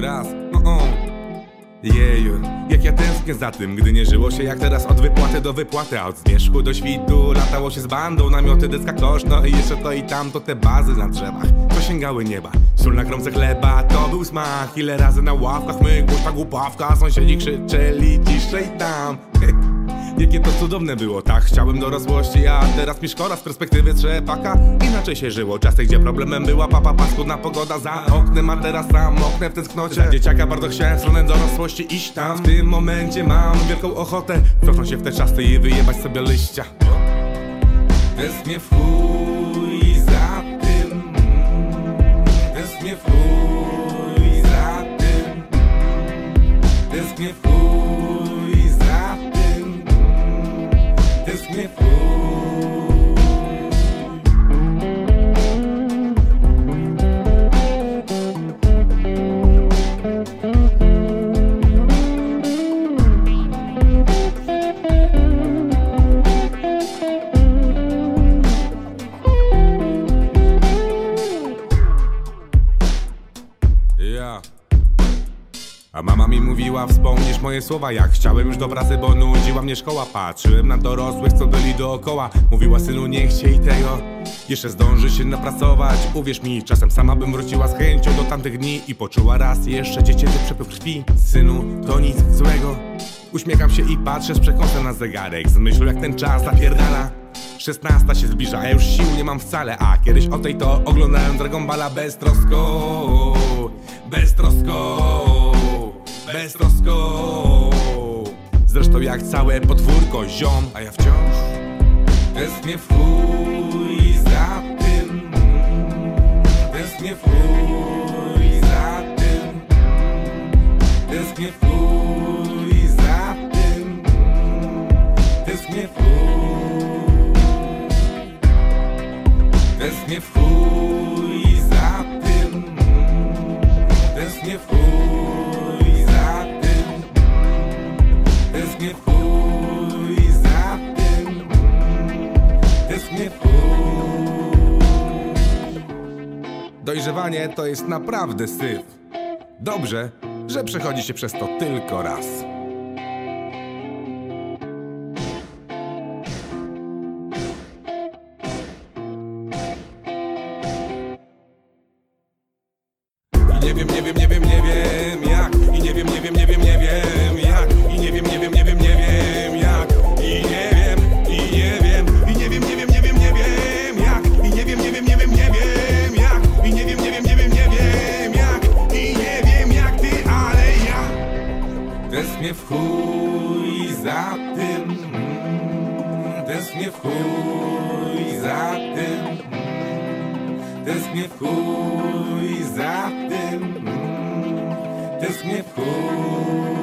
raz, no o. Jeju, jak ja tęsknię za tym, gdy nie żyło się jak teraz od wypłaty do wypłaty. A od zmierzchu do świtu latało się z bandą Namioty, deska kosz, no i jeszcze to i tamto Te bazy na drzewach, to sięgały nieba. Sól na kromce chleba, to był smak. Ile razy na ławkach my głośna głupawka Sąsiedzi krzyczeli ciszej tam Jakie to cudowne było, tak chciałem dorosłości A teraz mi szkoda z perspektywy trzepaka. Inaczej się żyło, czasy gdzie problemem była Papa paskudna pogoda. Za oknem A teraz sam oknę w tęsknocie. Za dzieciaka bardzo chciałem w stronę dorosłości iść tam. W tym momencie mam wielką ochotę Cofnąć się w te czasy i wyjebać sobie liścia. Tęsknię w chuj za tym. Tęsknię w chuj za tym. Tęsknię w chuj Tęsknię A mama mi mówiła, wspomnisz moje słowa Jak chciałem już do pracy, bo nudziła mnie szkoła. Patrzyłem na dorosłych, co byli dookoła. Mówiła, synu, nie chciej tego. Jeszcze zdąży się napracować. Uwierz mi, czasem sama bym wróciła z chęcią do tamtych dni I poczuła raz jeszcze dziecięcy przepływ krwi. Synu, to nic złego. Uśmiecham się i patrzę z przekąsem na zegarek. Z myślą, jak ten czas zapierdala 16 się zbliża, a już sił nie mam wcale. A kiedyś o tej to oglądałem Dragon Balla beztrosko Beztrosko Zresztą jak całe podwórko ziom. A ja wciąż Tęsknię w chuj za tym. Tęsknię w chuj za tym. Tęsknię w chuj za tym. Tęsknię w chuj. Tęsknię w chuj Dojrzewanie to jest naprawdę syf. Dobrze, że przechodzi się przez to tylko raz. Nie wiem, nie wiem, nie wiem, nie wiem mir froi des mir froi zaten des mir froi zaten des mir froi